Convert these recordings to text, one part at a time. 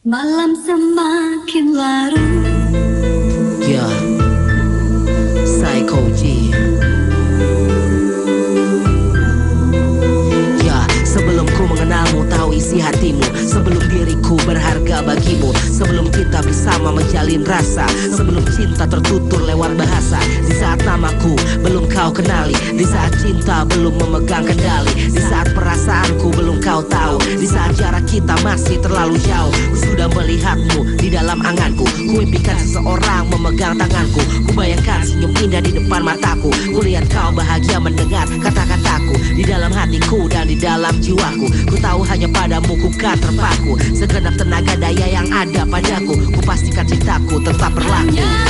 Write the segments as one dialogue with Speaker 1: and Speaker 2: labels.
Speaker 1: Malam semakin larut.
Speaker 2: Ya. Psycho G Ya Sebelum ku mengenalmu tahu isi hatimu. Sebelum diriku berharga bagimu. Sebelum kita bersama menjalin rasa. Sebelum cinta tertutur lewat bahasa. Di saat namaku belum kau kenali. Di saat cinta belum memegang kendali. Di saat perasaanku belum kau tahu. Di saat jarak kita masih terlalu jauh melihatmu di dalam anganku. Ku impikan seseorang memegang tanganku. Ku bayangkan senyum indah di depan mataku. Ku lihat kau bahagia mendengar kata-kataku. Di dalam hatiku dan di dalam jiwaku. Ku tahu hanya padamu ku kan terpaku. Segenap tenaga daya yang ada padaku. Ku pastikan cintaku tetap berlaku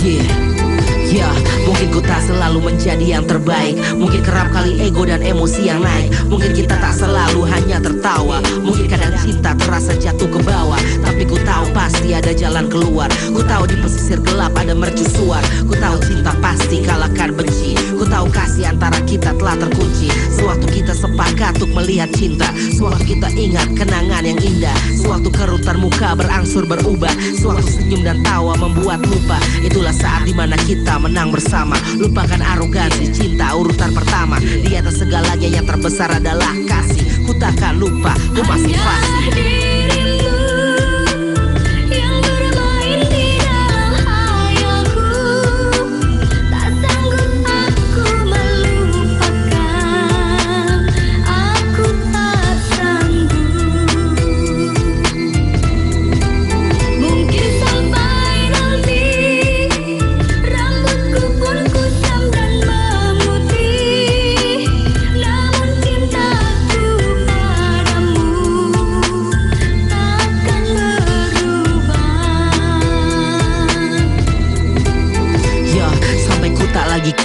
Speaker 2: Yeah, yeah, mungkin ku tak selalu menjadi yang terbaik. Mungkin kerap kali ego dan emosi yang naik. Mungkin kita tak selalu hanya tertawa. Mungkin kadang cinta terasa jatuh ke bawah. Tapi ku tahu pasti ada jalan keluar. Ku tahu di pesisir gelap ada mercusuar cinta. Sewaktu kita ingat kenangan yang indah. Sewaktu kerutan muka berangsur berubah. Sewaktu senyum dan tawa membuat lupa. Itulah saat di mana kita menang bersama. Lupakan arogansi cinta urutan pertama. Di atas segalanya yang terbesar adalah kasih. Ku takkan lupa, ku masih
Speaker 1: Hanya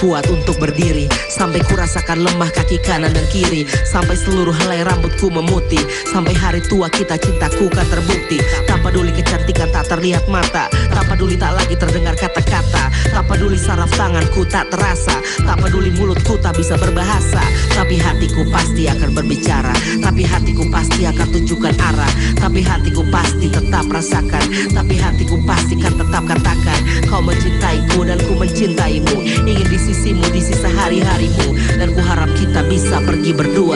Speaker 2: kuat untuk berdiri. Sampai ku rasakan lemah kaki kanan dan kiri. Sampai seluruh helai rambutku memutih. Sampai hari tua kita cintaku kan terbukti peduli kecantikan tak terlihat mata. Tak peduli tak lagi terdengar kata-kata. Tak peduli saraf tanganku tak terasa. Tak peduli mulutku tak bisa berbahasa. Tapi hatiku pasti akan berbicara. Tapi hatiku pasti akan tunjukkan arah. Tapi hatiku pasti tetap rasakan. Tapi hatiku pasti kan tetap katakan Kau mencintaiku dan ku mencintaimu. Ingin di sisimu di sisa hari-harimu. Dan ku harap kita bisa pergi berdua